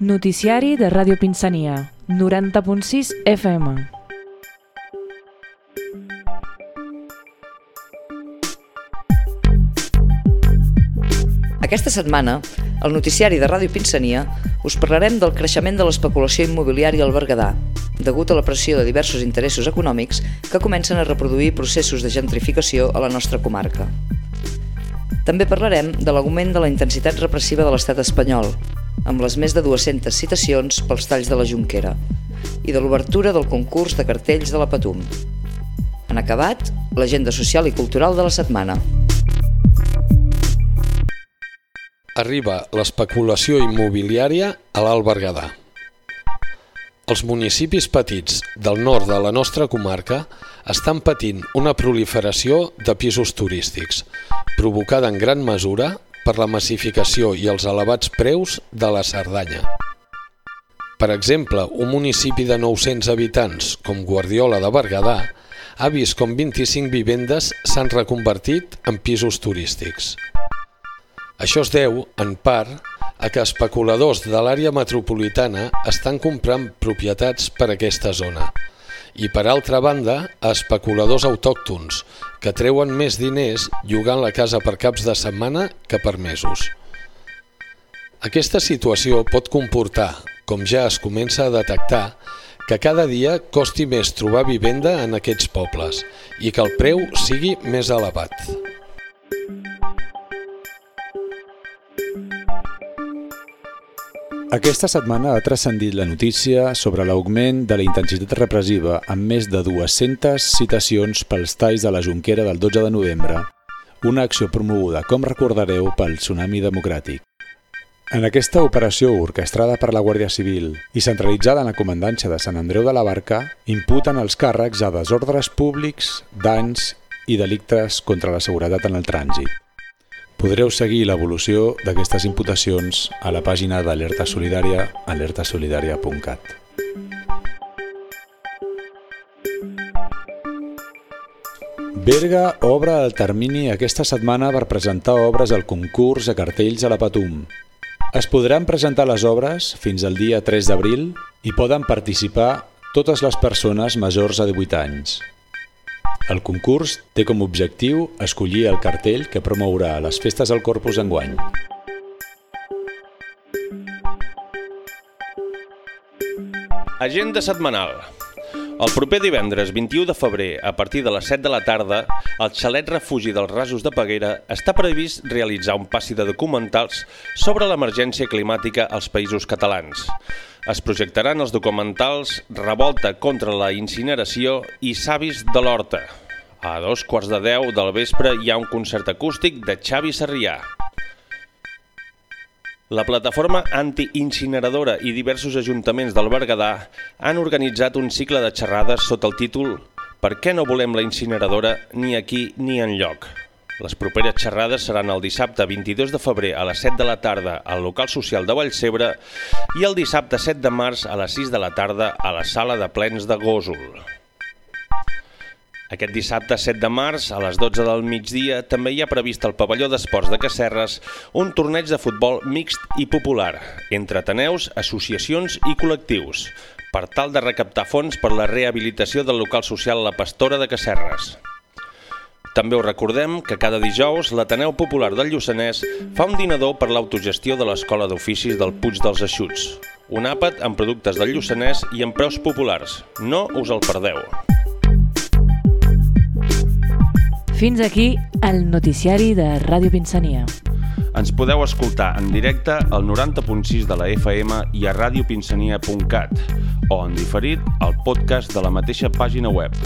Noticiari de Ràdio Pinsania, 90.6 FM. Aquesta setmana, al noticiari de Ràdio Pinsania, us parlarem del creixement de l'especulació immobiliària al Berguedà, degut a la pressió de diversos interessos econòmics que comencen a reproduir processos de gentrificació a la nostra comarca. També parlarem de l'augment de la intensitat repressiva de l'estat espanyol, amb les més de 200 citacions pels talls de la Junquera, i de l'obertura del concurs de cartells de la Patum. En acabat, l'agenda social i cultural de la setmana. Arriba l'especulació immobiliària a l'Alt Berguedà. Els municipis petits del nord de la nostra comarca estan patint una proliferació de pisos turístics, provocada en gran mesura per la massificació i els elevats preus de la Cerdanya. Per exemple, un municipi de 900 habitants, com Guardiola de Berguedà, ha vist com 25 vivendes s'han reconvertit en pisos turístics. Això es deu, en part, a que especuladors de l'àrea metropolitana estan comprant propietats per aquesta zona i, per altra banda, a especuladors autòctons que treuen més diners llogant la casa per caps de setmana que per mesos. Aquesta situació pot comportar, com ja es comença a detectar, que cada dia costi més trobar vivenda en aquests pobles i que el preu sigui més elevat. Aquesta setmana ha transcendit la notícia sobre l'augment de la intensitat repressiva amb més de 200 citacions pels talls de la Junquera del 12 de novembre, una acció promoguda, com recordareu, pel Tsunami Democràtic. En aquesta operació orquestrada per la Guàrdia Civil i centralitzada en la comandància de Sant Andreu de la Barca, imputen els càrrecs a desordres públics, danys i delictes contra la seguretat en el trànsit. Podreu seguir l'evolució d'aquestes imputacions a la pàgina d'Alerta Solidària alertasolidària.cat. Berga obre el termini aquesta setmana per presentar obres al concurs de cartells a la Patum. Es podran presentar les obres fins al dia 3 d'abril i poden participar totes les persones majors de 18 anys. El concurs té com a objectiu escollir el cartell que promourà les festes del Corpus enguany. Agenda setmanal. El proper divendres 21 de febrer, a partir de les 7 de la tarda, al xalet refugi dels Rasos de Peguera està previst realitzar un passi de documentals sobre l'emergència climàtica als països catalans. Es projectaran els documentals Revolta contra la incineració i Savis de l'Horta. A dos quarts de deu del vespre hi ha un concert acústic de Xavi Sarrià. La plataforma antiincineradora i diversos ajuntaments del Berguedà han organitzat un cicle de xerrades sota el títol Per què no volem la incineradora ni aquí ni en lloc? Les properes xerrades seran el dissabte 22 de febrer a les 7 de la tarda al local social de Vallcebre i el dissabte 7 de març a les 6 de la tarda a la sala de plens de Gòsol. Aquest dissabte 7 de març, a les 12 del migdia, també hi ha previst al pavelló d'esports de Casserres un torneig de futbol mixt i popular, entre ateneus, associacions i col·lectius, per tal de recaptar fons per la rehabilitació del local social La Pastora de Casserres. També us recordem que cada dijous l'Ateneu Popular del Lluçanès fa un dinador per l'autogestió de l'Escola d'Oficis del Puig dels Eixuts. Un àpat amb productes del Lluçanès i amb preus populars. No us el perdeu. Fins aquí el noticiari de Ràdio Pinsania. Ens podeu escoltar en directe al 90.6 de la FM i a radiopinsania.cat o en diferit al podcast de la mateixa pàgina web.